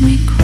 we cry.